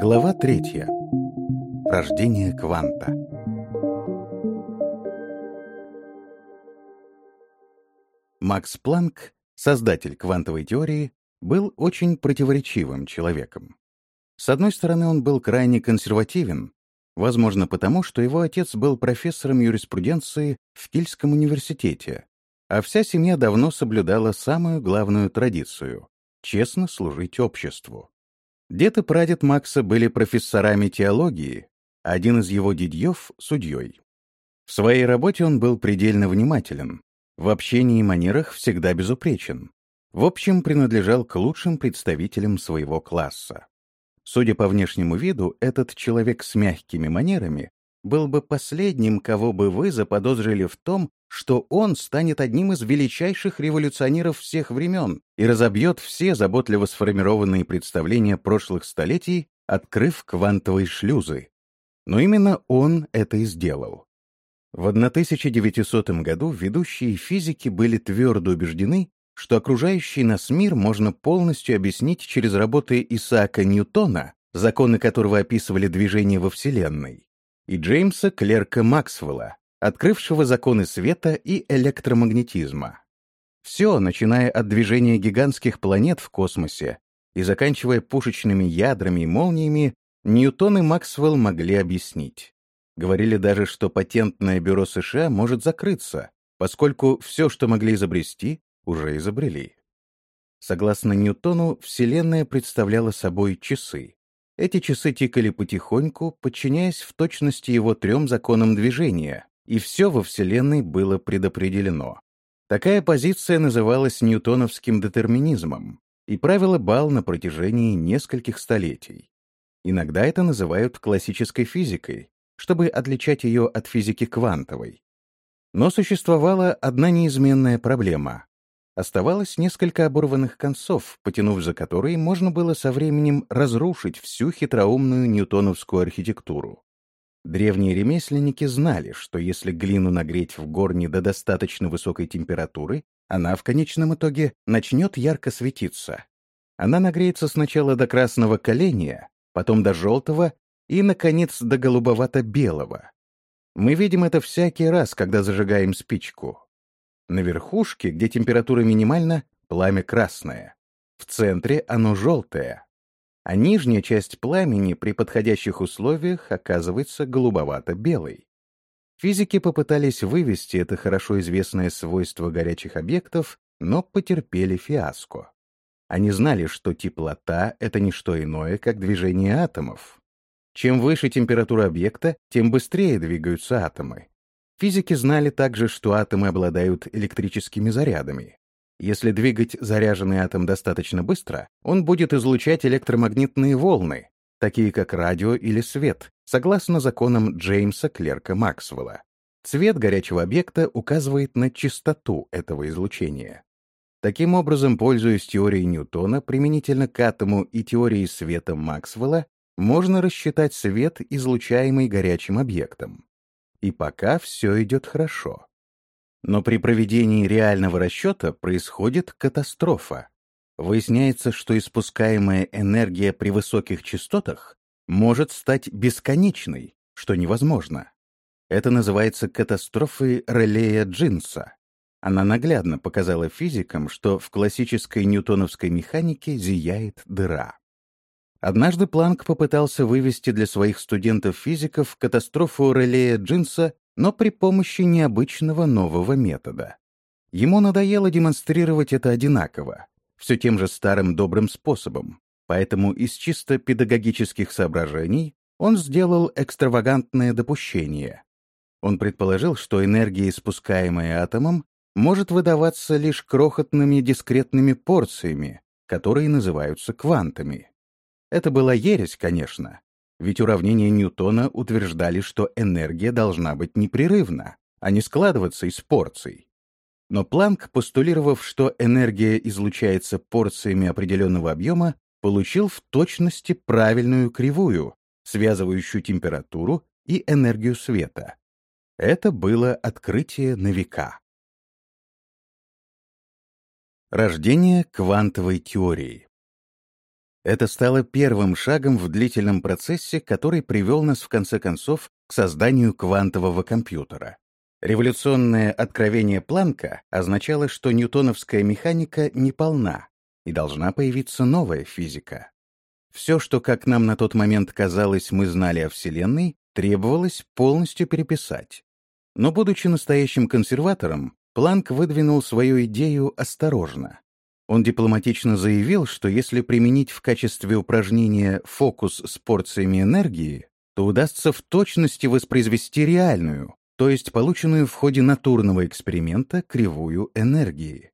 Глава третья. Рождение кванта. Макс Планк, создатель квантовой теории, был очень противоречивым человеком. С одной стороны, он был крайне консервативен, возможно потому, что его отец был профессором юриспруденции в Кильском университете, а вся семья давно соблюдала самую главную традицию — честно служить обществу. Дед и прадед Макса были профессорами теологии, один из его дядьев — судьей. В своей работе он был предельно внимателен, в общении и манерах всегда безупречен. В общем, принадлежал к лучшим представителям своего класса. Судя по внешнему виду, этот человек с мягкими манерами был бы последним, кого бы вы заподозрили в том, что он станет одним из величайших революционеров всех времен и разобьет все заботливо сформированные представления прошлых столетий, открыв квантовые шлюзы. Но именно он это и сделал. В 1900 году ведущие физики были твердо убеждены, что окружающий нас мир можно полностью объяснить через работы Исаака Ньютона, законы которого описывали движение во Вселенной, и Джеймса Клерка Максвелла, открывшего законы света и электромагнетизма. Все, начиная от движения гигантских планет в космосе и заканчивая пушечными ядрами и молниями, Ньютон и Максвелл могли объяснить. Говорили даже, что патентное бюро США может закрыться, поскольку все, что могли изобрести, уже изобрели. Согласно Ньютону, Вселенная представляла собой часы. Эти часы тикали потихоньку, подчиняясь в точности его трем законам движения, и все во Вселенной было предопределено. Такая позиция называлась ньютоновским детерминизмом и правила бал на протяжении нескольких столетий. Иногда это называют классической физикой, чтобы отличать ее от физики квантовой. Но существовала одна неизменная проблема. Оставалось несколько оборванных концов, потянув за которые можно было со временем разрушить всю хитроумную ньютоновскую архитектуру. Древние ремесленники знали, что если глину нагреть в горне до достаточно высокой температуры, она в конечном итоге начнет ярко светиться. Она нагреется сначала до красного коления, потом до желтого и, наконец, до голубовато-белого. Мы видим это всякий раз, когда зажигаем спичку. На верхушке, где температура минимальна, пламя красное. В центре оно желтое. А нижняя часть пламени при подходящих условиях оказывается голубовато-белой. Физики попытались вывести это хорошо известное свойство горячих объектов, но потерпели фиаско. Они знали, что теплота — это не что иное, как движение атомов. Чем выше температура объекта, тем быстрее двигаются атомы. Физики знали также, что атомы обладают электрическими зарядами. Если двигать заряженный атом достаточно быстро, он будет излучать электромагнитные волны, такие как радио или свет, согласно законам Джеймса Клерка Максвелла. Цвет горячего объекта указывает на частоту этого излучения. Таким образом, пользуясь теорией Ньютона применительно к атому и теорией света Максвелла, можно рассчитать свет, излучаемый горячим объектом. И пока все идет хорошо. Но при проведении реального расчета происходит катастрофа. Выясняется, что испускаемая энергия при высоких частотах может стать бесконечной, что невозможно. Это называется катастрофой Релея-Джинса. Она наглядно показала физикам, что в классической ньютоновской механике зияет дыра. Однажды Планк попытался вывести для своих студентов-физиков катастрофу релея Джинса, но при помощи необычного нового метода. Ему надоело демонстрировать это одинаково, все тем же старым добрым способом, поэтому из чисто педагогических соображений он сделал экстравагантное допущение. Он предположил, что энергия, испускаемая атомом, может выдаваться лишь крохотными дискретными порциями, которые называются квантами. Это была ересь, конечно, ведь уравнения Ньютона утверждали, что энергия должна быть непрерывна, а не складываться из порций. Но Планк, постулировав, что энергия излучается порциями определенного объема, получил в точности правильную кривую, связывающую температуру и энергию света. Это было открытие на века. Рождение квантовой теории. Это стало первым шагом в длительном процессе, который привел нас в конце концов к созданию квантового компьютера. Революционное откровение Планка означало, что ньютоновская механика неполна, и должна появиться новая физика. Все, что, как нам на тот момент казалось, мы знали о Вселенной, требовалось полностью переписать. Но, будучи настоящим консерватором, Планк выдвинул свою идею осторожно. Он дипломатично заявил, что если применить в качестве упражнения фокус с порциями энергии, то удастся в точности воспроизвести реальную, то есть полученную в ходе натурного эксперимента кривую энергии.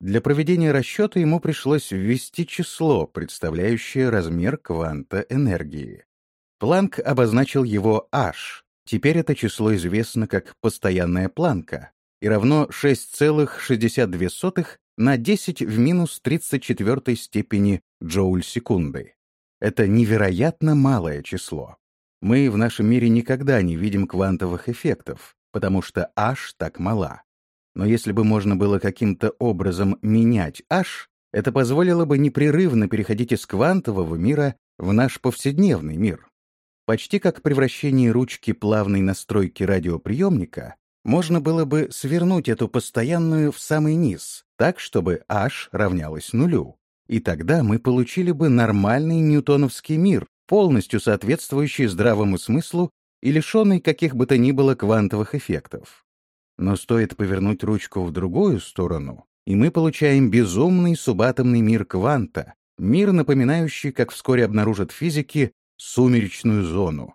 Для проведения расчета ему пришлось ввести число, представляющее размер кванта энергии. Планк обозначил его h. Теперь это число известно как постоянная планка и равно 6,62 на 10 в минус 34 степени джоуль-секунды. Это невероятно малое число. Мы в нашем мире никогда не видим квантовых эффектов, потому что h так мала. Но если бы можно было каким-то образом менять h, это позволило бы непрерывно переходить из квантового мира в наш повседневный мир. Почти как превращение ручки плавной настройки радиоприемника, можно было бы свернуть эту постоянную в самый низ, так, чтобы h равнялось нулю. И тогда мы получили бы нормальный ньютоновский мир, полностью соответствующий здравому смыслу и лишенный каких бы то ни было квантовых эффектов. Но стоит повернуть ручку в другую сторону, и мы получаем безумный субатомный мир кванта, мир, напоминающий, как вскоре обнаружат физики, сумеречную зону.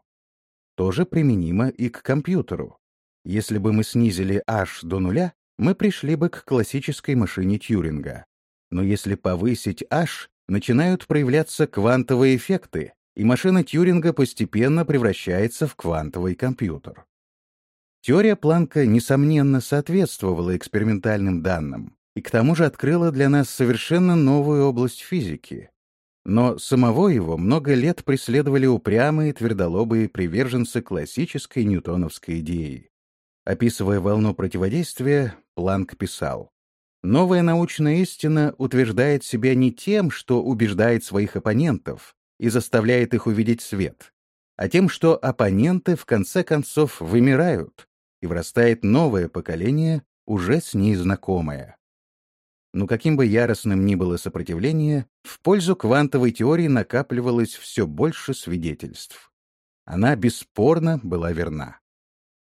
Тоже применимо и к компьютеру. Если бы мы снизили h до нуля, мы пришли бы к классической машине Тьюринга. Но если повысить h, начинают проявляться квантовые эффекты, и машина Тьюринга постепенно превращается в квантовый компьютер. Теория Планка, несомненно, соответствовала экспериментальным данным и к тому же открыла для нас совершенно новую область физики. Но самого его много лет преследовали упрямые твердолобые приверженцы классической ньютоновской идеи. Описывая волну противодействия, Планк писал, «Новая научная истина утверждает себя не тем, что убеждает своих оппонентов и заставляет их увидеть свет, а тем, что оппоненты в конце концов вымирают, и вырастает новое поколение, уже с ней знакомое. Но каким бы яростным ни было сопротивление, в пользу квантовой теории накапливалось все больше свидетельств. Она бесспорно была верна.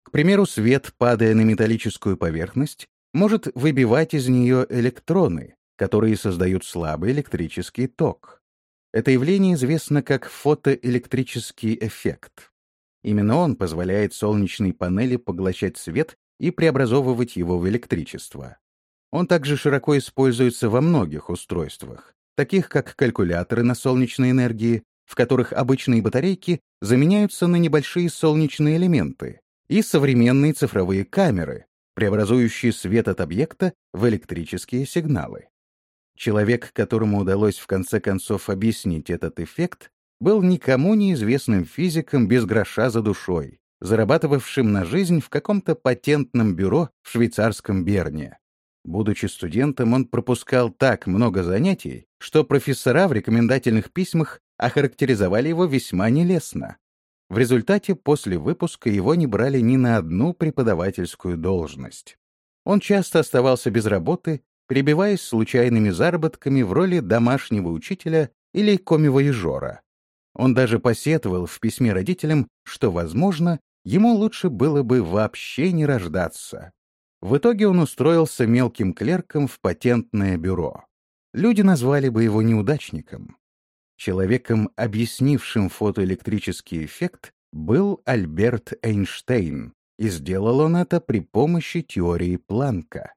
К примеру, свет, падая на металлическую поверхность, может выбивать из нее электроны, которые создают слабый электрический ток. Это явление известно как фотоэлектрический эффект. Именно он позволяет солнечной панели поглощать свет и преобразовывать его в электричество. Он также широко используется во многих устройствах, таких как калькуляторы на солнечной энергии, в которых обычные батарейки заменяются на небольшие солнечные элементы, и современные цифровые камеры, преобразующие свет от объекта в электрические сигналы. Человек, которому удалось в конце концов объяснить этот эффект, был никому неизвестным физиком без гроша за душой, зарабатывавшим на жизнь в каком-то патентном бюро в швейцарском Берне. Будучи студентом, он пропускал так много занятий, что профессора в рекомендательных письмах охарактеризовали его весьма нелестно. В результате после выпуска его не брали ни на одну преподавательскую должность. Он часто оставался без работы, перебиваясь случайными заработками в роли домашнего учителя или комивоежора. Он даже посетовал в письме родителям, что, возможно, ему лучше было бы вообще не рождаться. В итоге он устроился мелким клерком в патентное бюро. Люди назвали бы его неудачником. Человеком, объяснившим фотоэлектрический эффект, был Альберт Эйнштейн, и сделал он это при помощи теории Планка.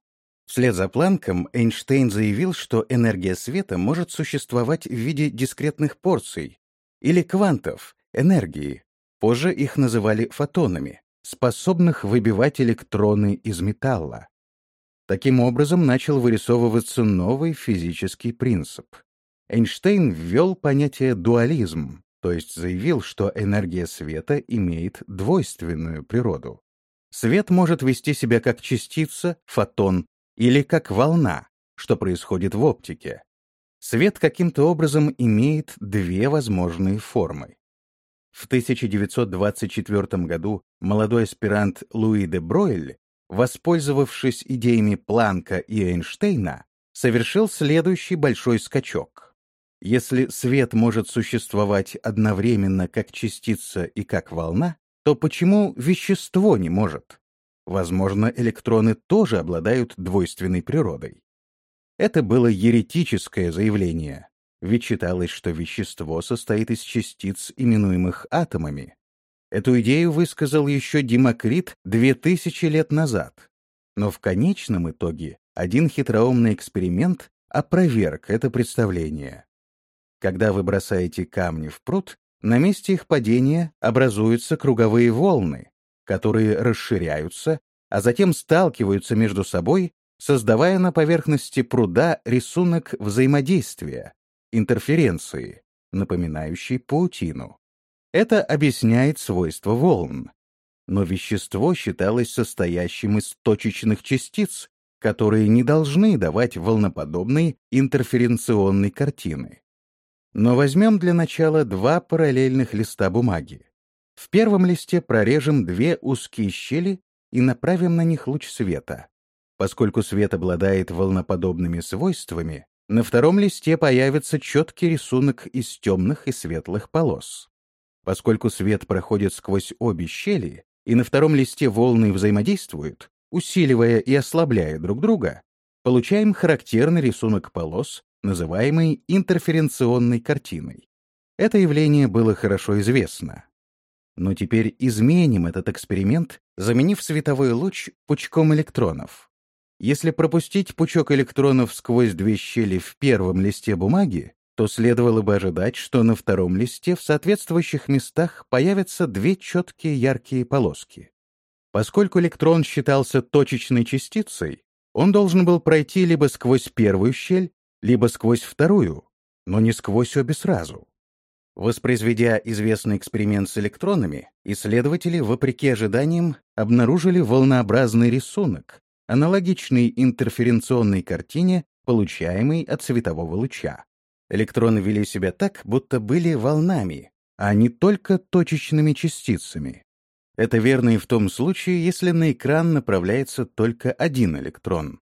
Вслед за Планком Эйнштейн заявил, что энергия света может существовать в виде дискретных порций или квантов энергии. Позже их называли фотонами, способных выбивать электроны из металла. Таким образом начал вырисовываться новый физический принцип. Эйнштейн ввел понятие дуализм, то есть заявил, что энергия света имеет двойственную природу. Свет может вести себя как частица, фотон, или как волна, что происходит в оптике. Свет каким-то образом имеет две возможные формы. В 1924 году молодой аспирант Луи де Бройль, воспользовавшись идеями Планка и Эйнштейна, совершил следующий большой скачок. Если свет может существовать одновременно как частица и как волна, то почему вещество не может? Возможно, электроны тоже обладают двойственной природой. Это было еретическое заявление, ведь считалось, что вещество состоит из частиц, именуемых атомами. Эту идею высказал еще Демокрит две тысячи лет назад. Но в конечном итоге один хитроумный эксперимент опроверг это представление. Когда вы бросаете камни в пруд, на месте их падения образуются круговые волны, которые расширяются, а затем сталкиваются между собой, создавая на поверхности пруда рисунок взаимодействия, интерференции, напоминающий паутину. Это объясняет свойства волн. Но вещество считалось состоящим из точечных частиц, которые не должны давать волноподобной интерференционной картины. Но возьмем для начала два параллельных листа бумаги. В первом листе прорежем две узкие щели и направим на них луч света. Поскольку свет обладает волноподобными свойствами, на втором листе появится четкий рисунок из темных и светлых полос. Поскольку свет проходит сквозь обе щели, и на втором листе волны взаимодействуют, усиливая и ослабляя друг друга, получаем характерный рисунок полос, называемый интерференционной картиной. Это явление было хорошо известно. Но теперь изменим этот эксперимент, заменив световой луч пучком электронов. Если пропустить пучок электронов сквозь две щели в первом листе бумаги, то следовало бы ожидать, что на втором листе в соответствующих местах появятся две четкие яркие полоски. Поскольку электрон считался точечной частицей, он должен был пройти либо сквозь первую щель, либо сквозь вторую, но не сквозь обе сразу. Воспроизведя известный эксперимент с электронами, исследователи, вопреки ожиданиям, обнаружили волнообразный рисунок, аналогичный интерференционной картине, получаемой от светового луча. Электроны вели себя так, будто были волнами, а не только точечными частицами. Это верно и в том случае, если на экран направляется только один электрон.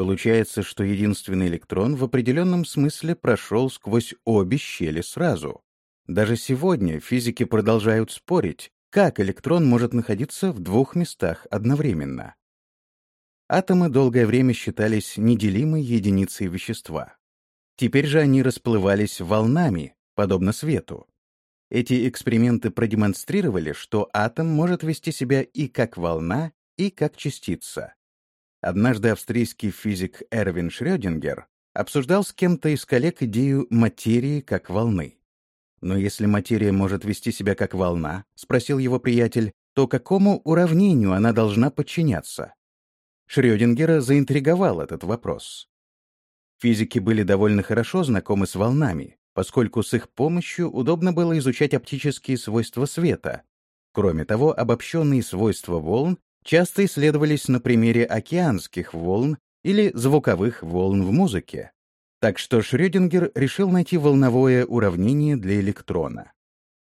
Получается, что единственный электрон в определенном смысле прошел сквозь обе щели сразу. Даже сегодня физики продолжают спорить, как электрон может находиться в двух местах одновременно. Атомы долгое время считались неделимой единицей вещества. Теперь же они расплывались волнами, подобно свету. Эти эксперименты продемонстрировали, что атом может вести себя и как волна, и как частица. Однажды австрийский физик Эрвин Шрёдингер обсуждал с кем-то из коллег идею материи как волны. «Но если материя может вести себя как волна, — спросил его приятель, — то какому уравнению она должна подчиняться? Шрёдингера заинтриговал этот вопрос. Физики были довольно хорошо знакомы с волнами, поскольку с их помощью удобно было изучать оптические свойства света. Кроме того, обобщенные свойства волн часто исследовались на примере океанских волн или звуковых волн в музыке. Так что Шрёдингер решил найти волновое уравнение для электрона.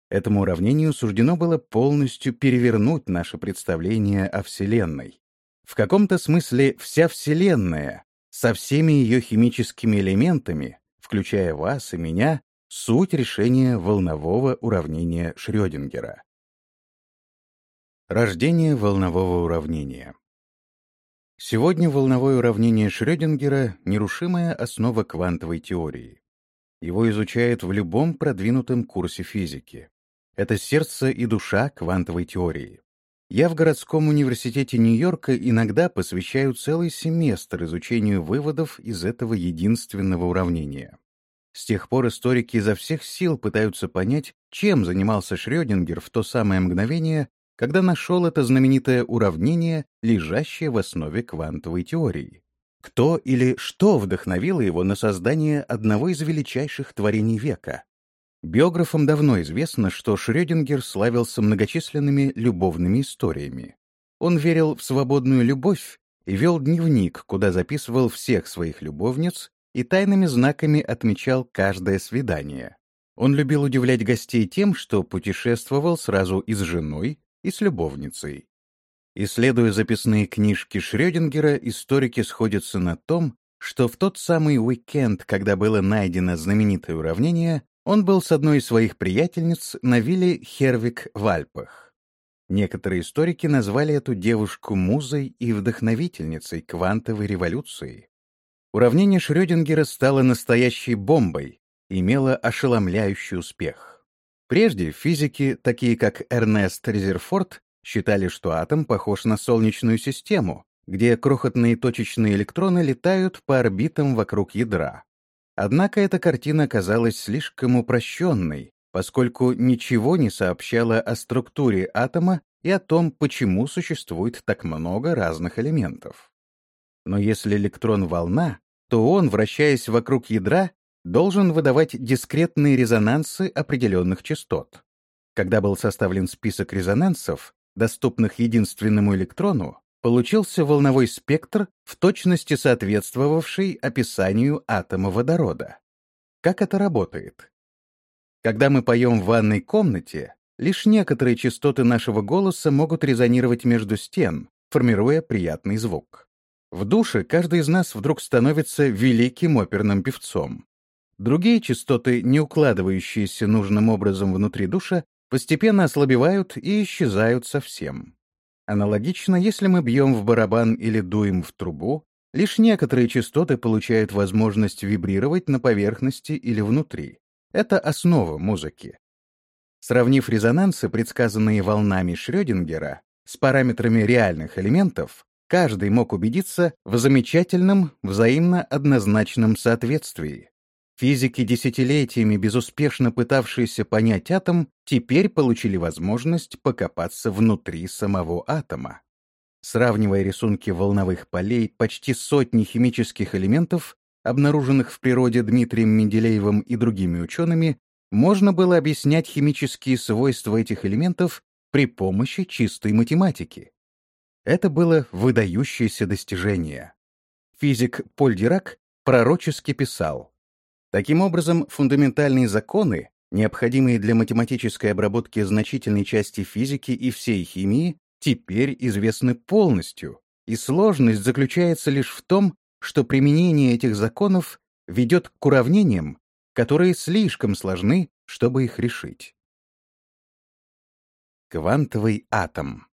Этому уравнению суждено было полностью перевернуть наше представление о Вселенной. В каком-то смысле вся Вселенная со всеми ее химическими элементами, включая вас и меня, суть решения волнового уравнения Шрёдингера. Рождение волнового уравнения Сегодня волновое уравнение Шрёдингера — нерушимая основа квантовой теории. Его изучают в любом продвинутом курсе физики. Это сердце и душа квантовой теории. Я в городском университете Нью-Йорка иногда посвящаю целый семестр изучению выводов из этого единственного уравнения. С тех пор историки изо всех сил пытаются понять, чем занимался Шрёдингер в то самое мгновение, когда нашел это знаменитое уравнение, лежащее в основе квантовой теории. Кто или что вдохновило его на создание одного из величайших творений века Биографам давно известно, что Шрёдингер славился многочисленными любовными историями. Он верил в свободную любовь и вел дневник, куда записывал всех своих любовниц и тайными знаками отмечал каждое свидание. Он любил удивлять гостей тем, что путешествовал сразу и с женой, и с любовницей. Исследуя записные книжки Шрёдингера, историки сходятся на том, что в тот самый уикенд, когда было найдено знаменитое уравнение, он был с одной из своих приятельниц на вилле Хервик в Альпах. Некоторые историки назвали эту девушку музой и вдохновительницей квантовой революции. Уравнение Шрёдингера стало настоящей бомбой, имело ошеломляющий успех. Прежде физики, такие как Эрнест Резерфорд, считали, что атом похож на Солнечную систему, где крохотные точечные электроны летают по орбитам вокруг ядра. Однако эта картина казалась слишком упрощенной, поскольку ничего не сообщала о структуре атома и о том, почему существует так много разных элементов. Но если электрон — волна, то он, вращаясь вокруг ядра, должен выдавать дискретные резонансы определенных частот. Когда был составлен список резонансов, доступных единственному электрону, получился волновой спектр, в точности соответствовавший описанию атома водорода. Как это работает? Когда мы поем в ванной комнате, лишь некоторые частоты нашего голоса могут резонировать между стен, формируя приятный звук. В душе каждый из нас вдруг становится великим оперным певцом. Другие частоты, не укладывающиеся нужным образом внутри душа, постепенно ослабевают и исчезают совсем. Аналогично, если мы бьем в барабан или дуем в трубу, лишь некоторые частоты получают возможность вибрировать на поверхности или внутри. Это основа музыки. Сравнив резонансы, предсказанные волнами Шрёдингера, с параметрами реальных элементов, каждый мог убедиться в замечательном, взаимно однозначном соответствии. Физики, десятилетиями безуспешно пытавшиеся понять атом, теперь получили возможность покопаться внутри самого атома. Сравнивая рисунки волновых полей почти сотни химических элементов, обнаруженных в природе Дмитрием Менделеевым и другими учеными, можно было объяснять химические свойства этих элементов при помощи чистой математики. Это было выдающееся достижение. Физик Поль Дирак пророчески писал Таким образом, фундаментальные законы, необходимые для математической обработки значительной части физики и всей химии, теперь известны полностью, и сложность заключается лишь в том, что применение этих законов ведет к уравнениям, которые слишком сложны, чтобы их решить. Квантовый атом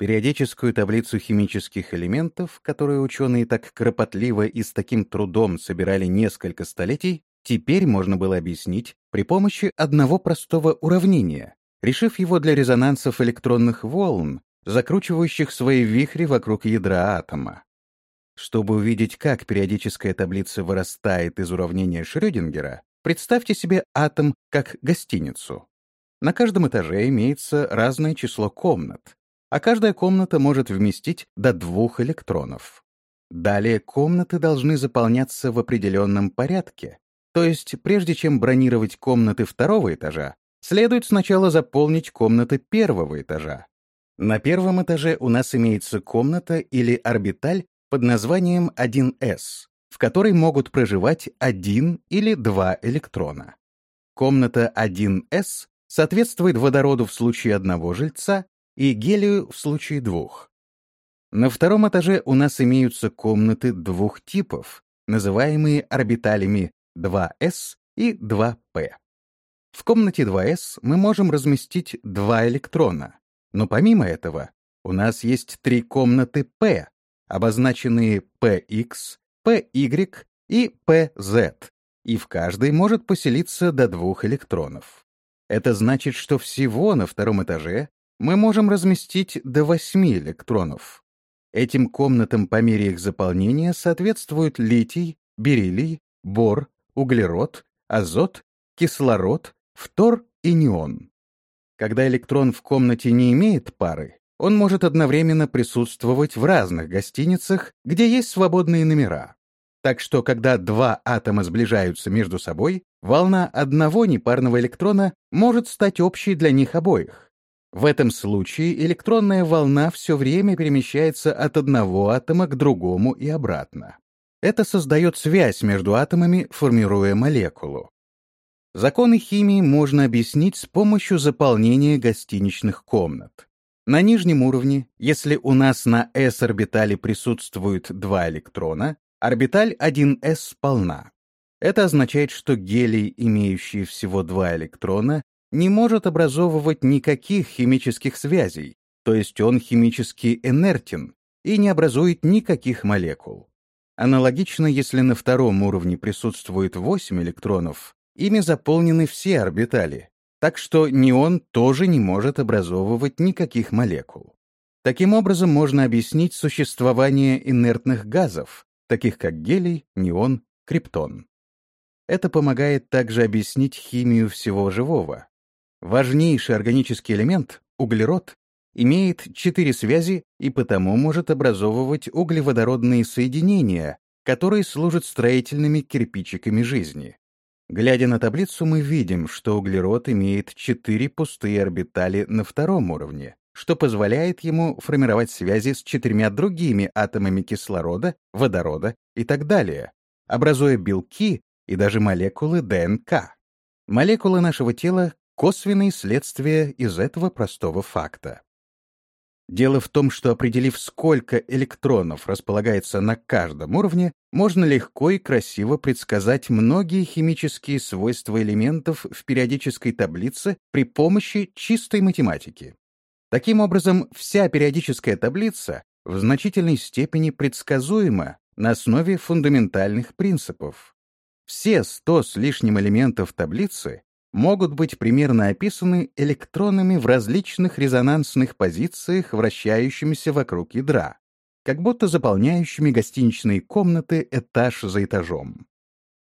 Периодическую таблицу химических элементов, которую ученые так кропотливо и с таким трудом собирали несколько столетий, теперь можно было объяснить при помощи одного простого уравнения, решив его для резонансов электронных волн, закручивающих свои вихри вокруг ядра атома. Чтобы увидеть, как периодическая таблица вырастает из уравнения Шрёдингера, представьте себе атом как гостиницу. На каждом этаже имеется разное число комнат, а каждая комната может вместить до двух электронов. Далее комнаты должны заполняться в определенном порядке, то есть прежде чем бронировать комнаты второго этажа, следует сначала заполнить комнаты первого этажа. На первом этаже у нас имеется комната или орбиталь под названием 1s, в которой могут проживать один или два электрона. Комната 1s соответствует водороду в случае одного жильца и гелию в случае двух. На втором этаже у нас имеются комнаты двух типов, называемые орбиталями 2s и 2p. В комнате 2s мы можем разместить два электрона, но помимо этого у нас есть три комнаты p, обозначенные px, py и pz, и в каждой может поселиться до двух электронов. Это значит, что всего на втором этаже мы можем разместить до 8 электронов. Этим комнатам по мере их заполнения соответствуют литий, бериллий, бор, углерод, азот, кислород, фтор и неон. Когда электрон в комнате не имеет пары, он может одновременно присутствовать в разных гостиницах, где есть свободные номера. Так что, когда два атома сближаются между собой, волна одного непарного электрона может стать общей для них обоих. В этом случае электронная волна все время перемещается от одного атома к другому и обратно. Это создает связь между атомами, формируя молекулу. Законы химии можно объяснить с помощью заполнения гостиничных комнат. На нижнем уровне, если у нас на s-орбитале присутствуют два электрона, орбиталь 1s полна. Это означает, что гелий, имеющий всего два электрона, не может образовывать никаких химических связей, то есть он химически инертен и не образует никаких молекул. Аналогично, если на втором уровне присутствует 8 электронов, ими заполнены все орбитали, так что неон тоже не может образовывать никаких молекул. Таким образом, можно объяснить существование инертных газов, таких как гелий, неон, криптон. Это помогает также объяснить химию всего живого. Важнейший органический элемент, углерод, имеет четыре связи и потому может образовывать углеводородные соединения, которые служат строительными кирпичиками жизни. Глядя на таблицу, мы видим, что углерод имеет четыре пустые орбитали на втором уровне, что позволяет ему формировать связи с четырьмя другими атомами кислорода, водорода и так далее, образуя белки и даже молекулы ДНК. Молекулы нашего тела — косвенные следствия из этого простого факта. Дело в том, что определив, сколько электронов располагается на каждом уровне, можно легко и красиво предсказать многие химические свойства элементов в периодической таблице при помощи чистой математики. Таким образом, вся периодическая таблица в значительной степени предсказуема на основе фундаментальных принципов. Все 100 с лишним элементов таблицы могут быть примерно описаны электронами в различных резонансных позициях, вращающимися вокруг ядра, как будто заполняющими гостиничные комнаты этаж за этажом.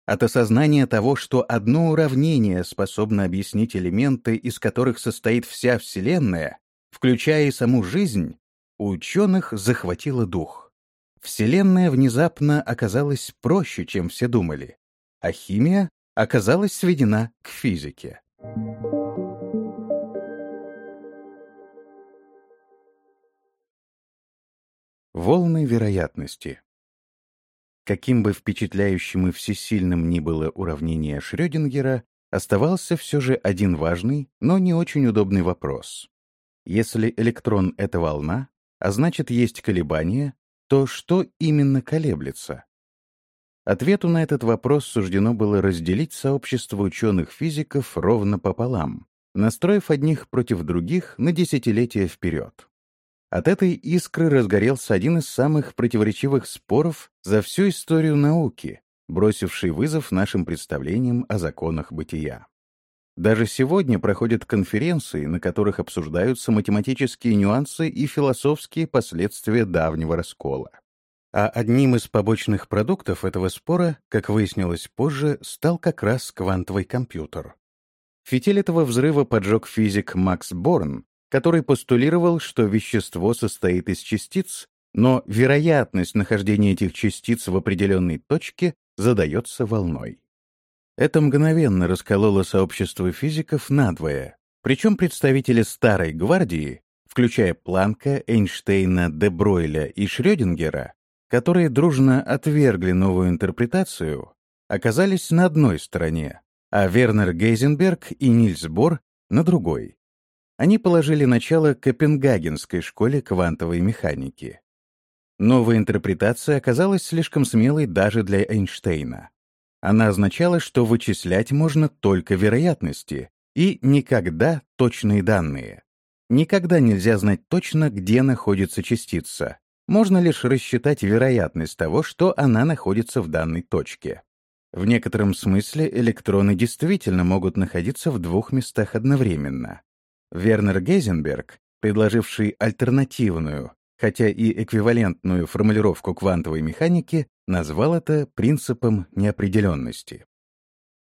От осознания того, что одно уравнение способно объяснить элементы, из которых состоит вся Вселенная, включая и саму жизнь, у ученых захватило дух. Вселенная внезапно оказалась проще, чем все думали, а химия оказалась сведена к физике. Волны вероятности Каким бы впечатляющим и всесильным ни было уравнение Шрёдингера, оставался все же один важный, но не очень удобный вопрос. Если электрон — это волна, а значит есть колебания, то что именно колеблется? Ответу на этот вопрос суждено было разделить сообщество ученых-физиков ровно пополам, настроив одних против других на десятилетия вперед. От этой искры разгорелся один из самых противоречивых споров за всю историю науки, бросивший вызов нашим представлениям о законах бытия. Даже сегодня проходят конференции, на которых обсуждаются математические нюансы и философские последствия давнего раскола. А одним из побочных продуктов этого спора, как выяснилось позже, стал как раз квантовый компьютер. Фитиль этого взрыва поджег физик Макс Борн, который постулировал, что вещество состоит из частиц, но вероятность нахождения этих частиц в определенной точке задается волной. Это мгновенно раскололо сообщество физиков надвое, причем представители Старой Гвардии, включая Планка, Эйнштейна, де Бройля и Шрёдингера, которые дружно отвергли новую интерпретацию, оказались на одной стороне, а Вернер Гейзенберг и Нильс Бор — на другой. Они положили начало Копенгагенской школе квантовой механики. Новая интерпретация оказалась слишком смелой даже для Эйнштейна. Она означала, что вычислять можно только вероятности и никогда точные данные. Никогда нельзя знать точно, где находится частица, можно лишь рассчитать вероятность того, что она находится в данной точке. В некотором смысле электроны действительно могут находиться в двух местах одновременно. Вернер Гейзенберг, предложивший альтернативную, хотя и эквивалентную формулировку квантовой механики, назвал это принципом неопределенности.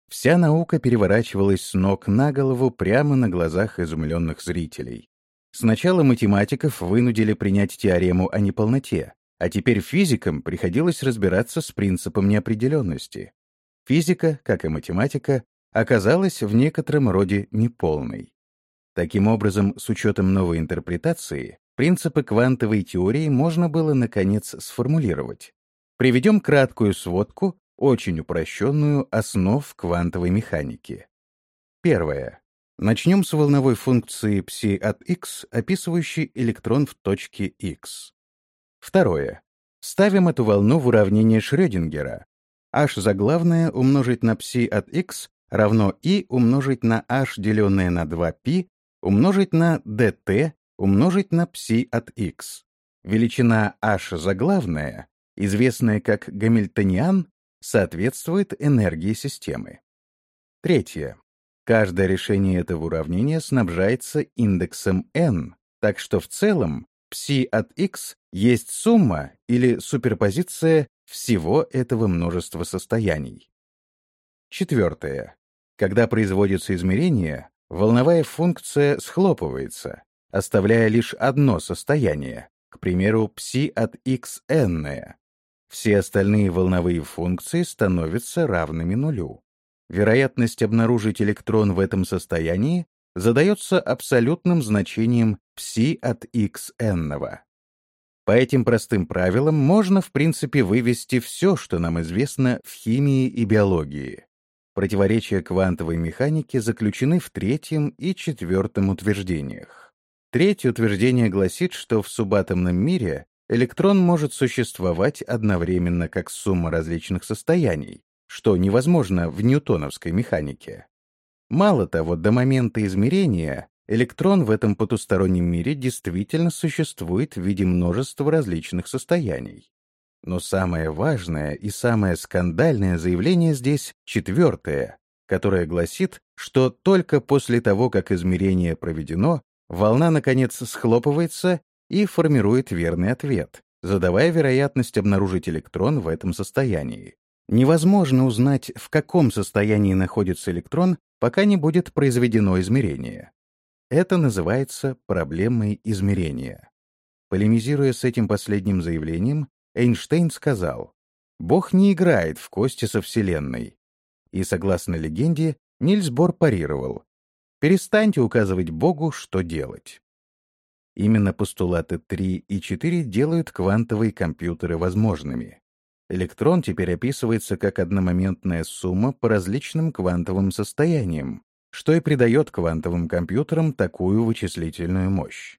Вся наука переворачивалась с ног на голову прямо на глазах изумленных зрителей. Сначала математиков вынудили принять теорему о неполноте, а теперь физикам приходилось разбираться с принципом неопределенности. Физика, как и математика, оказалась в некотором роде неполной. Таким образом, с учетом новой интерпретации, принципы квантовой теории можно было, наконец, сформулировать. Приведем краткую сводку, очень упрощенную, основ квантовой механики. Первое. Начнем с волновой функции psi от x, описывающей электрон в точке x. Второе. Ставим эту волну в уравнение Шрёдингера. h заглавное умножить на psi от x равно i умножить на h, деленное на 2π, умножить на dt, умножить на psi от x. Величина h заглавная, известная как гамильтониан, соответствует энергии системы. Третье. Каждое решение этого уравнения снабжается индексом n, так что в целом psi от x есть сумма или суперпозиция всего этого множества состояний. Четвертое. Когда производится измерение, волновая функция схлопывается, оставляя лишь одно состояние, к примеру, psi от xn. Все остальные волновые функции становятся равными нулю. Вероятность обнаружить электрон в этом состоянии задается абсолютным значением psi от xn. По этим простым правилам можно, в принципе, вывести все, что нам известно в химии и биологии. Противоречия квантовой механики заключены в третьем и четвертом утверждениях. Третье утверждение гласит, что в субатомном мире электрон может существовать одновременно как сумма различных состояний, что невозможно в ньютоновской механике. Мало того, до момента измерения электрон в этом потустороннем мире действительно существует в виде множества различных состояний. Но самое важное и самое скандальное заявление здесь четвертое, которое гласит, что только после того, как измерение проведено, волна, наконец, схлопывается и формирует верный ответ, задавая вероятность обнаружить электрон в этом состоянии. Невозможно узнать, в каком состоянии находится электрон, пока не будет произведено измерение. Это называется проблемой измерения. Полемизируя с этим последним заявлением, Эйнштейн сказал, «Бог не играет в кости со Вселенной». И, согласно легенде, Нильс Бор парировал, «Перестаньте указывать Богу, что делать». Именно постулаты 3 и 4 делают квантовые компьютеры возможными. Электрон теперь описывается как одномоментная сумма по различным квантовым состояниям, что и придает квантовым компьютерам такую вычислительную мощь.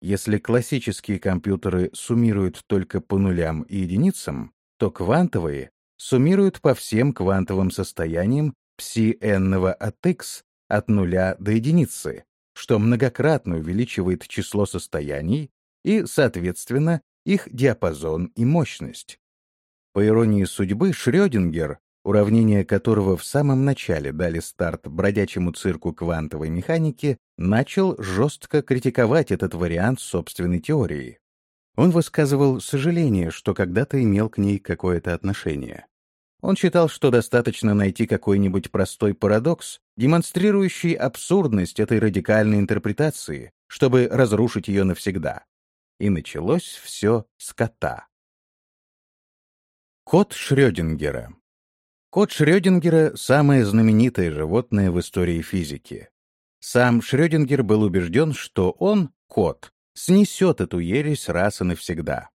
Если классические компьютеры суммируют только по нулям и единицам, то квантовые суммируют по всем квантовым состояниям psi n от x от нуля до единицы, что многократно увеличивает число состояний и, соответственно, их диапазон и мощность. По иронии судьбы, Шрёдингер уравнения которого в самом начале дали старт бродячему цирку квантовой механики, начал жестко критиковать этот вариант собственной теории. Он высказывал сожаление, что когда-то имел к ней какое-то отношение. Он считал, что достаточно найти какой-нибудь простой парадокс, демонстрирующий абсурдность этой радикальной интерпретации, чтобы разрушить ее навсегда. И началось все с кота. Кот Шрёдингера Кот Шрёдингера — самое знаменитое животное в истории физики. Сам Шрёдингер был убежден, что он, кот, снесет эту ересь раз и навсегда.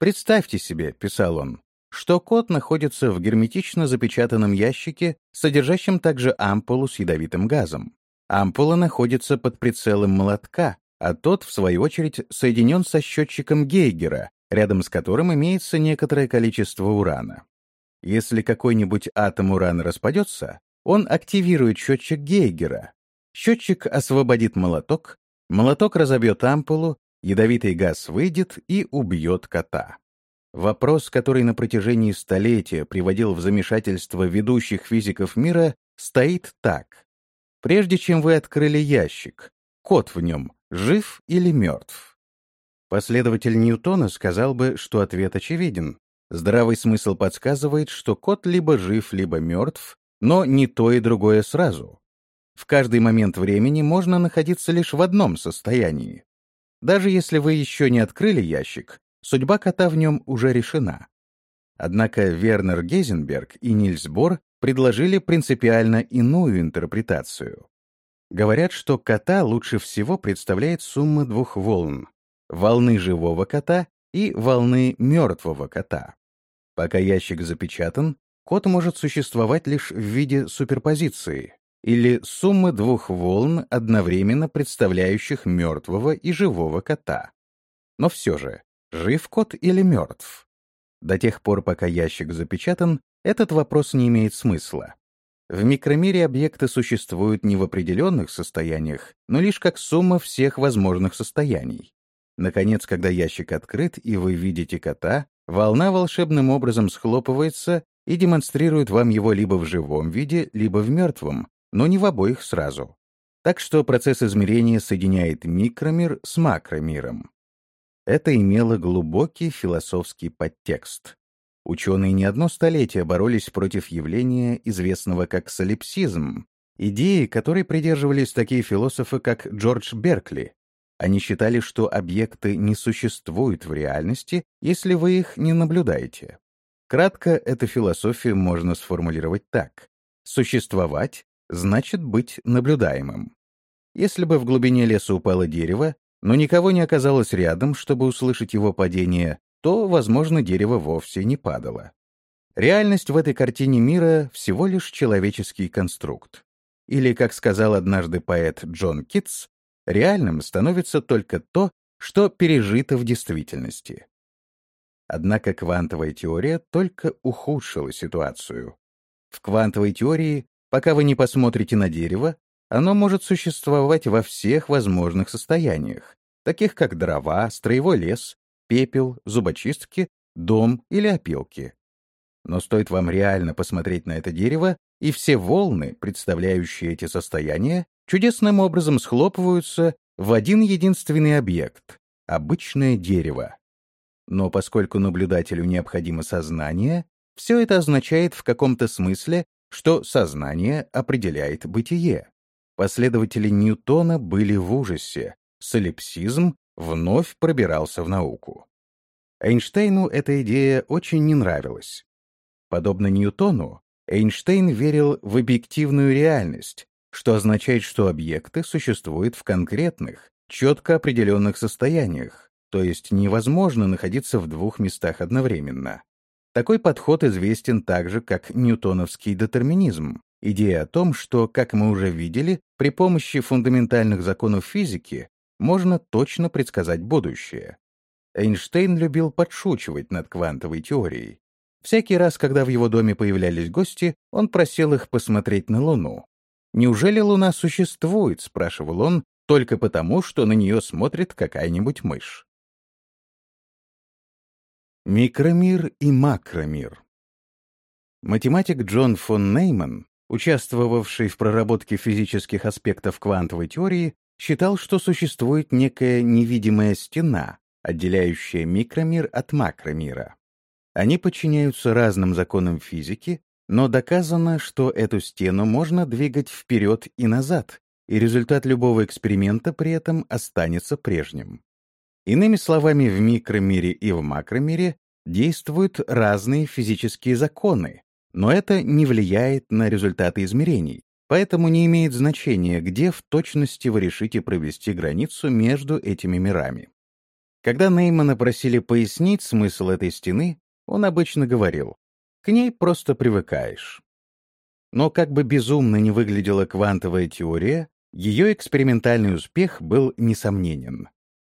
«Представьте себе», — писал он, что кот находится в герметично запечатанном ящике, содержащем также ампулу с ядовитым газом. Ампула находится под прицелом молотка, а тот, в свою очередь, соединен со счетчиком Гейгера, рядом с которым имеется некоторое количество урана. Если какой-нибудь атом урана распадется, он активирует счетчик Гейгера. Счетчик освободит молоток, молоток разобьет ампулу, ядовитый газ выйдет и убьет кота. Вопрос, который на протяжении столетия приводил в замешательство ведущих физиков мира, стоит так. Прежде чем вы открыли ящик, кот в нем жив или мертв? Последователь Ньютона сказал бы, что ответ очевиден. Здравый смысл подсказывает, что кот либо жив, либо мертв, но не то и другое сразу. В каждый момент времени можно находиться лишь в одном состоянии. Даже если вы еще не открыли ящик, судьба кота в нем уже решена. Однако Вернер Гейзенберг и Нильс Бор предложили принципиально иную интерпретацию. говорят, что кота лучше всего представляет сумма двух волн — волны живого кота и волны мертвого кота. Пока ящик запечатан, код может существовать лишь в виде суперпозиции или суммы двух волн, одновременно представляющих мертвого и живого кота. Но все же, жив кот или мертв? До тех пор, пока ящик запечатан, этот вопрос не имеет смысла. В микромире объекты существуют не в определенных состояниях, но лишь как сумма всех возможных состояний. Наконец, когда ящик открыт и вы видите кота, волна волшебным образом схлопывается и демонстрирует вам его либо в живом виде, либо в мертвом, но не в обоих сразу. Так что процесс измерения соединяет микромир с макромиром. Это имело глубокий философский подтекст. Ученые не одно столетие боролись против явления, известного как солипсизм, идеи, которой придерживались такие философы, как Джордж Беркли. Они считали, что объекты не существуют в реальности, если вы их не наблюдаете. Кратко, эту философию можно сформулировать так. Существовать значит быть наблюдаемым. Если бы в глубине леса упало дерево, но никого не оказалось рядом, чтобы услышать его падение, то, возможно, дерево вовсе не падало. Реальность в этой картине мира всего лишь человеческий конструкт. Или, как сказал однажды поэт Джон Китс, реальным становится только то, что пережито в действительности. Однако квантовая теория только ухудшила ситуацию. В квантовой теории, пока вы не посмотрите на дерево, оно может существовать во всех возможных состояниях, таких как дрова, строевой лес, пепел, зубочистки, дом или опилки. Но стоит вам реально посмотреть на это дерево, и все волны, представляющие эти состояния, чудесным образом схлопываются в один единственный объект — обычное дерево. Но поскольку наблюдателю необходимо сознание, все это означает в каком-то смысле, что сознание определяет бытие. Последователи Ньютона были в ужасе. Солипсизм вновь пробирался в науку. Эйнштейну эта идея очень не нравилась. Подобно Ньютону, Эйнштейн верил в объективную реальность, что означает, что объекты существуют в конкретных, четко определенных состояниях, то есть невозможно находиться в двух местах одновременно. Такой подход известен также как ньютоновский детерминизм, идея о том, что, как мы уже видели, при помощи фундаментальных законов физики можно точно предсказать будущее. Эйнштейн любил подшучивать над квантовой теорией. Всякий раз, когда в его доме появлялись гости, он просил их посмотреть на Луну. «Неужели Луна существует?» — спрашивал он, только потому, что на нее смотрит какая-нибудь мышь. Микромир и макромир Математик Джон фон Нейман, участвовавший в проработке физических аспектов квантовой теории, считал, что существует некая невидимая стена, отделяющая микромир от макромира. Они подчиняются разным законам физики, но доказано, что эту стену можно двигать вперед и назад, и результат любого эксперимента при этом останется прежним. Иными словами, в микромире и в макромире действуют разные физические законы, но это не влияет на результаты измерений, Поэтому не имеет значения, где в точности вы решите провести границу между этими мирами. Когда Неймана просили пояснить смысл этой стены, он обычно говорил, к ней просто привыкаешь. Но как бы безумно не выглядела квантовая теория, ее экспериментальный успех был несомненен.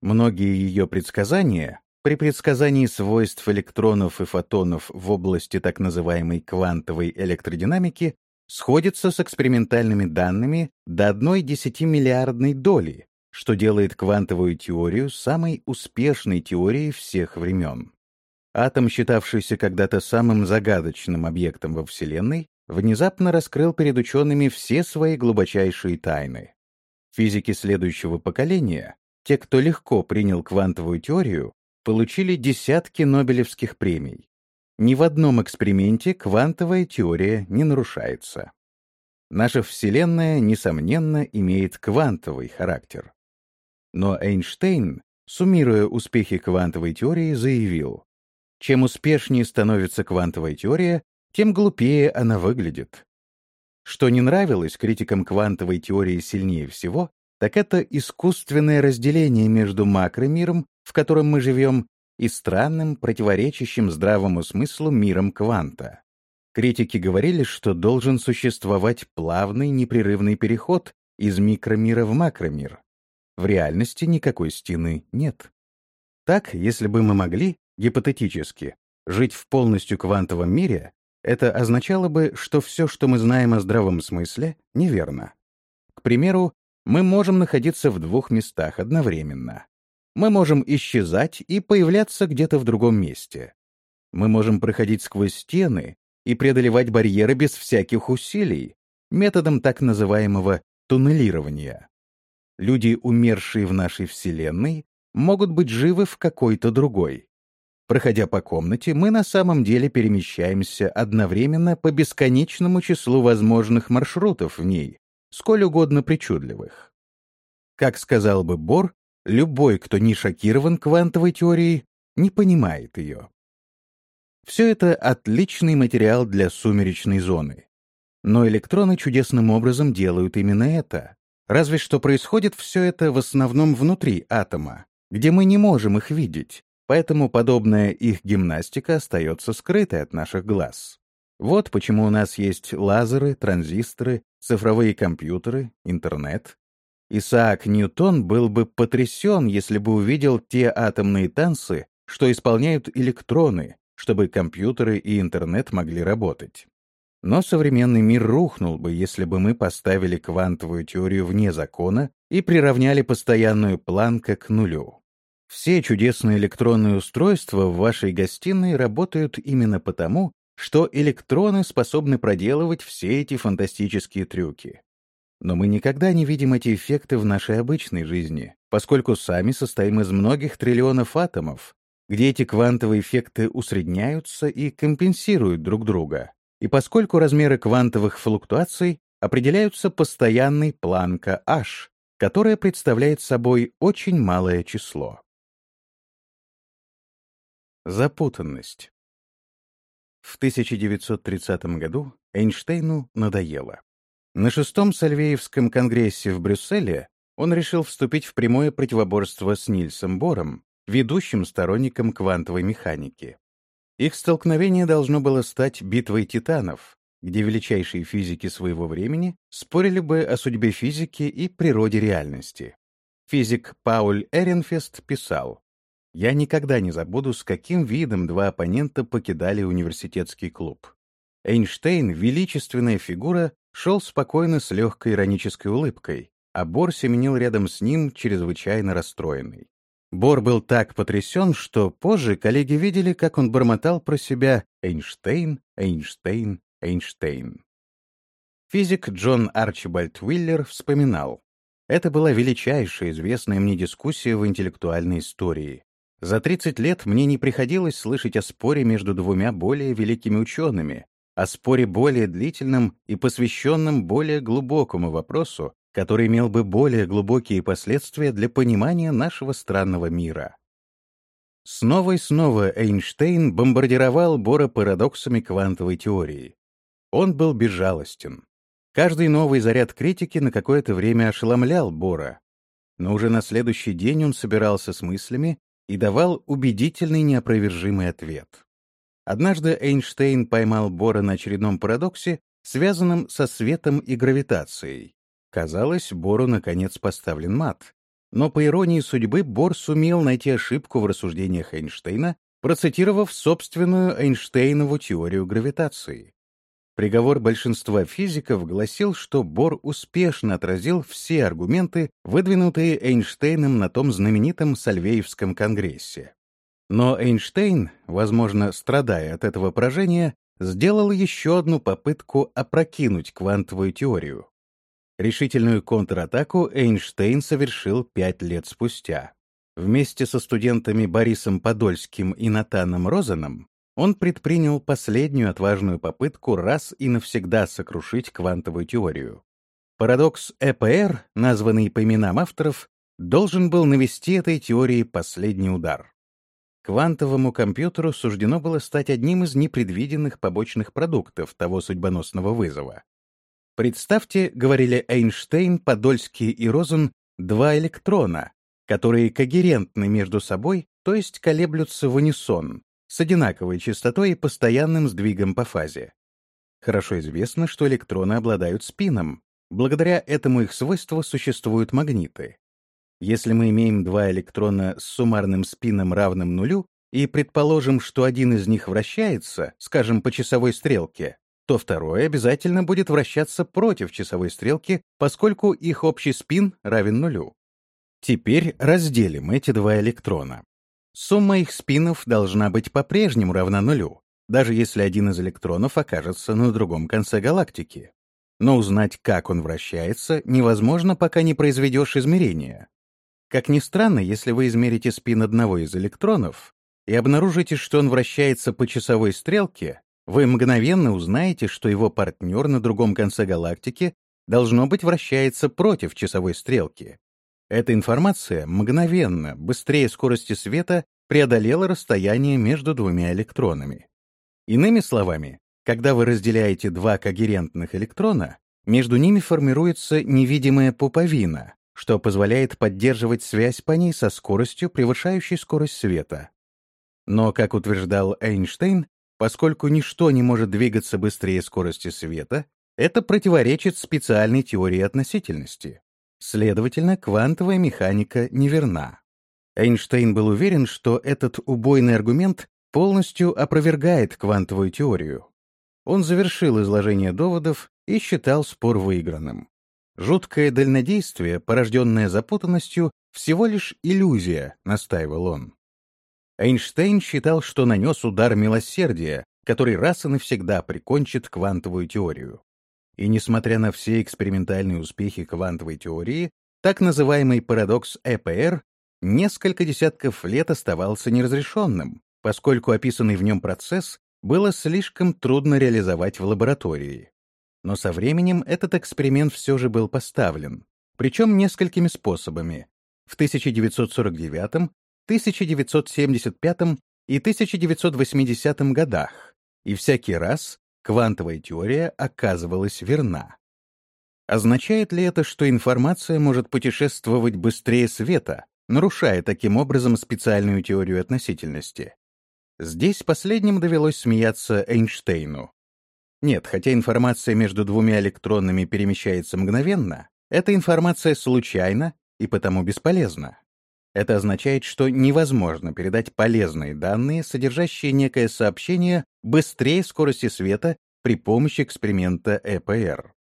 Многие ее предсказания при предсказании свойств электронов и фотонов в области так называемой квантовой электродинамики сходится с экспериментальными данными до одной десятимиллиардной доли, что делает квантовую теорию самой успешной теорией всех времен. Атом, считавшийся когда-то самым загадочным объектом во Вселенной, внезапно раскрыл перед учеными все свои глубочайшие тайны. Физики следующего поколения, те, кто легко принял квантовую теорию, получили десятки Нобелевских премий. Ни в одном эксперименте квантовая теория не нарушается. Наша Вселенная, несомненно, имеет квантовый характер. Но Эйнштейн, суммируя успехи квантовой теории, заявил, чем успешнее становится квантовая теория, тем глупее она выглядит. что не нравилось критикам квантовой теории сильнее всего, так это искусственное разделение между макромиром, в котором мы живем, и странным, противоречащим здравому смыслу миром кванта. Критики говорили, что должен существовать плавный, непрерывный переход из микромира в макромир. В реальности никакой стены нет. Так, если бы мы могли, гипотетически, жить в полностью квантовом мире, это означало бы, что все, что мы знаем о здравом смысле, неверно. К примеру, мы можем находиться в двух местах одновременно. Мы можем исчезать и появляться где-то в другом месте. Мы можем проходить сквозь стены и преодолевать барьеры без всяких усилий, методом так называемого туннелирования. Люди, умершие в нашей Вселенной, могут быть живы в какой-то другой. Проходя по комнате, мы на самом деле перемещаемся одновременно по бесконечному числу возможных маршрутов в ней, сколь угодно причудливых. Как сказал бы Бор, любой, кто не шокирован квантовой теорией, не понимает ее. Все это отличный материал для сумеречной зоны. Но электроны чудесным образом делают именно это. Разве что происходит все это в основном внутри атома, где мы не можем их видеть, поэтому подобная их гимнастика остается скрытой от наших глаз. Вот почему у нас есть лазеры, транзисторы, цифровые компьютеры, интернет. Исаак Ньютон был бы потрясен, если бы увидел те атомные танцы, что исполняют электроны, чтобы компьютеры и интернет могли работать. Но современный мир рухнул бы, если бы мы поставили квантовую теорию вне закона и приравняли постоянную Планка к нулю. Все чудесные электронные устройства в вашей гостиной работают именно потому, что электроны способны проделывать все эти фантастические трюки. Но мы никогда не видим эти эффекты в нашей обычной жизни, поскольку сами состоим из многих триллионов атомов, где эти квантовые эффекты усредняются и компенсируют друг друга, и поскольку размеры квантовых флуктуаций определяются постоянной планка h, которая представляет собой очень малое число. Запутанность. В 1930 году Эйнштейну надоело. На шестом Сальвеевском конгрессе в Брюсселе он решил вступить в прямое противоборство с Нильсом Бором, ведущим сторонником квантовой механики. Их столкновение должно было стать битвой титанов, где величайшие физики своего времени спорили бы о судьбе физики и природе реальности. Физик Пауль Эренфест писал, я никогда не забуду, с каким видом два оппонента покидали университетский клуб. Эйнштейн, величественная фигура, шел спокойно с легкой иронической улыбкой, а Бор семенил рядом с ним, чрезвычайно расстроенный. Бор был так потрясен, что позже коллеги видели, как он бормотал про себя «Эйнштейн, Эйнштейн, Эйнштейн». Физик Джон Арчибальд Уиллер вспоминал, «Это была величайшая известная мне дискуссия в интеллектуальной истории. За 30 лет мне не приходилось слышать о споре между двумя более великими учеными, о споре более длительном и посвященном более глубокому вопросу, который имел бы более глубокие последствия для понимания нашего странного мира. Снова и снова Эйнштейн бомбардировал Бора парадоксами квантовой теории. Он был безжалостен. Каждый новый заряд критики на какое-то время ошеломлял Бора, но уже на следующий день он собирался с мыслями и давал убедительный неопровержимый ответ. Однажды Эйнштейн поймал Бора на очередном парадоксе, связанном со светом и гравитацией. Казалось, Бору наконец поставлен мат. Но по иронии судьбы Бор сумел найти ошибку в рассуждениях Эйнштейна, процитировав собственную Эйнштейнову теорию гравитации. Приговор большинства физиков гласил, что Бор успешно отразил все аргументы, выдвинутые Эйнштейном на том знаменитом Сальвеевском конгрессе. Но Эйнштейн, возможно, страдая от этого поражения, сделал еще одну попытку опрокинуть квантовую теорию. Решительную контратаку Эйнштейн совершил пять лет спустя. Вместе со студентами Борисом Подольским и Натаном Розеном он предпринял последнюю отважную попытку раз и навсегда сокрушить квантовую теорию. Парадокс ЭПР, названный по именам авторов, должен был навести этой теории последний удар. Квантовому компьютеру суждено было стать одним из непредвиденных побочных продуктов того судьбоносного вызова. Представьте, говорили Эйнштейн, Подольский и Розен, два электрона, которые когерентны между собой, то есть колеблются в унисон, с одинаковой частотой и постоянным сдвигом по фазе. Хорошо известно, что электроны обладают спином. Благодаря этому их свойству существуют магниты. Если мы имеем два электрона с суммарным спином равным нулю и предположим, что один из них вращается, скажем, по часовой стрелке, то второй обязательно будет вращаться против часовой стрелки, поскольку их общий спин равен нулю. Теперь разделим эти два электрона. Сумма их спинов должна быть по-прежнему равна нулю, даже если один из электронов окажется на другом конце галактики. Но узнать, как он вращается, невозможно, пока не произведешь измерения. Как ни странно, если вы измерите спин одного из электронов и обнаружите, что он вращается по часовой стрелке, вы мгновенно узнаете, что его партнер на другом конце галактики должно быть вращается против часовой стрелки. Эта информация мгновенно, быстрее скорости света, преодолела расстояние между двумя электронами. Иными словами, когда вы разделяете два когерентных электрона, между ними формируется невидимая пуповина, что позволяет поддерживать связь по ней со скоростью, превышающей скорость света. Но, как утверждал Эйнштейн, Поскольку ничто не может двигаться быстрее скорости света, это противоречит специальной теории относительности. Следовательно, квантовая механика неверна. Эйнштейн был уверен, что этот убойный аргумент полностью опровергает квантовую теорию. Он завершил изложение доводов и считал спор выигранным. Жуткое дальнодействие, порожденное запутанностью, всего лишь иллюзия, настаивал он. Эйнштейн считал, что нанес удар милосердия, который раз и навсегда прикончит квантовую теорию. И несмотря на все экспериментальные успехи квантовой теории, так называемый парадокс ЭПР несколько десятков лет оставался неразрешенным, поскольку описанный в нем процесс было слишком трудно реализовать в лаборатории. Но со временем этот эксперимент все же был поставлен, причем несколькими способами. В 1949 1975 и 1980 годах, и всякий раз квантовая теория оказывалась верна. Означает ли это, что информация может путешествовать быстрее света, нарушая таким образом специальную теорию относительности? Здесь последним довелось смеяться Эйнштейну. Нет, хотя информация между двумя электронами перемещается мгновенно, эта информация случайна и потому бесполезна. Это означает, что невозможно передать полезные данные, содержащие некое сообщение, быстрее скорости света при помощи эксперимента ЭПР.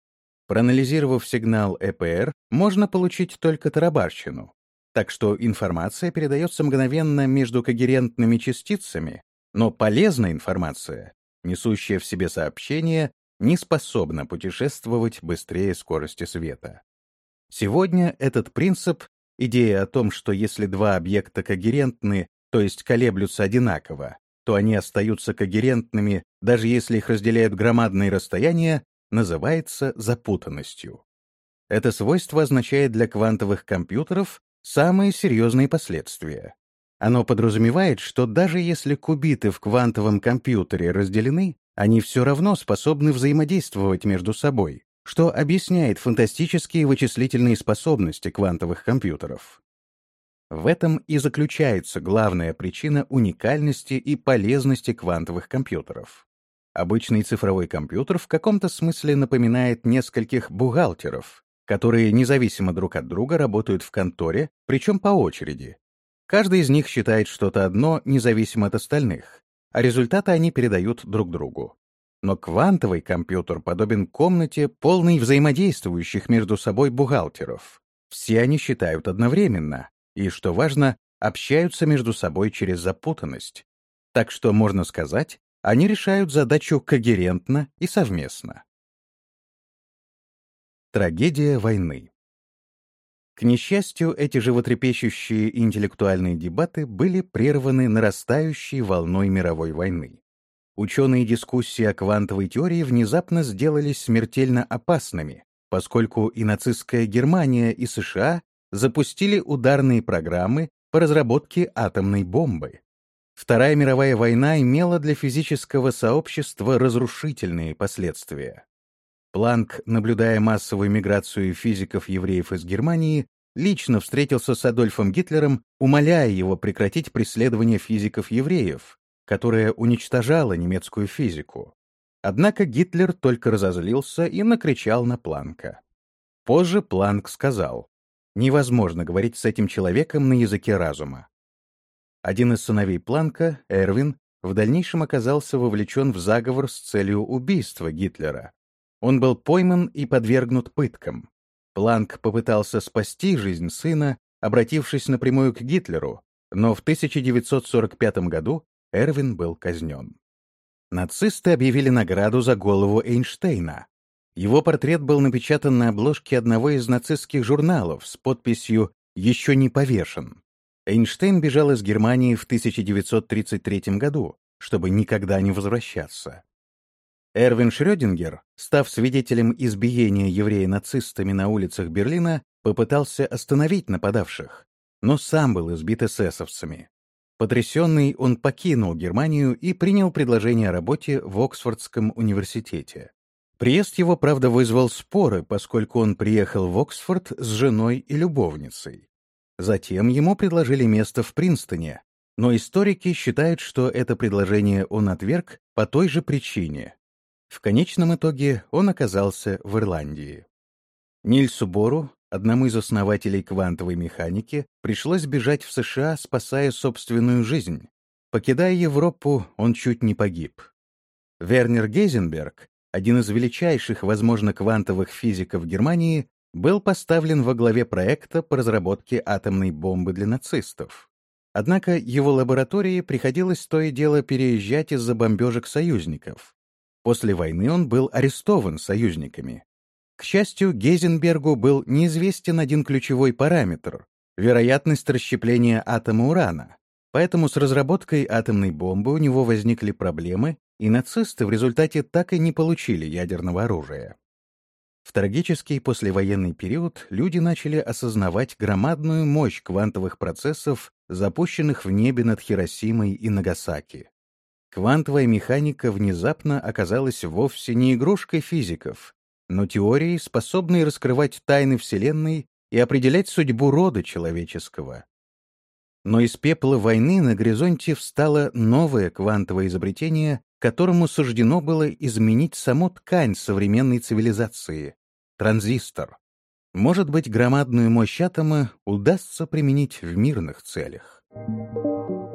Проанализировав сигнал ЭПР, можно получить только тарабарщину. Так что информация передается мгновенно между когерентными частицами, но полезная информация, несущая в себе сообщение, не способна путешествовать быстрее скорости света. Сегодня этот принцип Идея о том, что если два объекта когерентны, то есть колеблются одинаково, то они остаются когерентными, даже если их разделяют громадные расстояния, называется запутанностью. Это свойство означает для квантовых компьютеров самые серьезные последствия. Оно подразумевает, что даже если кубиты в квантовом компьютере разделены, они все равно способны взаимодействовать между собой, что объясняет фантастические вычислительные способности квантовых компьютеров. В этом и заключается главная причина уникальности и полезности квантовых компьютеров. Обычный цифровой компьютер в каком-то смысле напоминает нескольких бухгалтеров, которые независимо друг от друга работают в конторе, причем по очереди. Каждый из них считает что-то одно независимо от остальных, а результаты они передают друг другу. Но квантовый компьютер подобен комнате, полной взаимодействующих между собой бухгалтеров. Все они считают одновременно, и, что важно, общаются между собой через запутанность. Так что, можно сказать, они решают задачу когерентно и совместно. Трагедия войны К несчастью, эти животрепещущие интеллектуальные дебаты были прерваны нарастающей волной мировой войны ученые дискуссии о квантовой теории внезапно сделались смертельно опасными, поскольку и нацистская Германия, и США запустили ударные программы по разработке атомной бомбы. Вторая мировая война имела для физического сообщества разрушительные последствия. Планк, наблюдая массовую миграцию физиков-евреев из Германии, лично встретился с Адольфом Гитлером, умоляя его прекратить преследование физиков-евреев, которое уничтожало немецкую физику. Однако Гитлер только разозлился и накричал на Планка. Позже Планк сказал, «Невозможно говорить с этим человеком на языке разума». Один из сыновей Планка, Эрвин, в дальнейшем оказался вовлечен в заговор с целью убийства Гитлера. Он был пойман и подвергнут пыткам. Планк попытался спасти жизнь сына, обратившись напрямую к Гитлеру, но в 1945 году Эрвин был казнен. Нацисты объявили награду за голову Эйнштейна. Его портрет был напечатан на обложке одного из нацистских журналов с подписью «Еще не повешен». Эйнштейн бежал из Германии в 1933 году, чтобы никогда не возвращаться. Эрвин Шрёдингер, став свидетелем избиения еврея нацистами на улицах Берлина, попытался остановить нападавших, но сам был избит эсэсовцами. Потрясенный, он покинул Германию и принял предложение о работе в Оксфордском университете. Приезд его, правда, вызвал споры, поскольку он приехал в Оксфорд с женой и любовницей. Затем ему предложили место в Принстоне, но историки считают, что это предложение он отверг по той же причине в конечном итоге он оказался в Ирландии. Нильсу Бору, одному из основателей квантовой механики, пришлось бежать в США, спасая собственную жизнь. Покидая Европу, он чуть не погиб. Вернер Гейзенберг, один из величайших, возможно, квантовых физиков Германии, был поставлен во главе проекта по разработке атомной бомбы для нацистов. Однако его лаборатории приходилось то и дело переезжать из-за бомбежек союзников. После войны он был арестован союзниками. К счастью, Гейзенбергу был неизвестен один ключевой параметр — вероятность расщепления атома урана. Поэтому с разработкой атомной бомбы у него возникли проблемы, и нацисты в результате так и не получили ядерного оружия. В трагический послевоенный период люди начали осознавать громадную мощь квантовых процессов, запущенных в небе над Хиросимой и Нагасаки. Квантовая механика внезапно оказалась вовсе не игрушкой физиков, но теорией, способной раскрывать тайны Вселенной и определять судьбу рода человеческого. Но из пепла войны на горизонте встало новое квантовое изобретение, которому суждено было изменить саму ткань современной цивилизации — транзистор. Может быть, громадную мощь атома удастся применить в мирных целях. Thank you.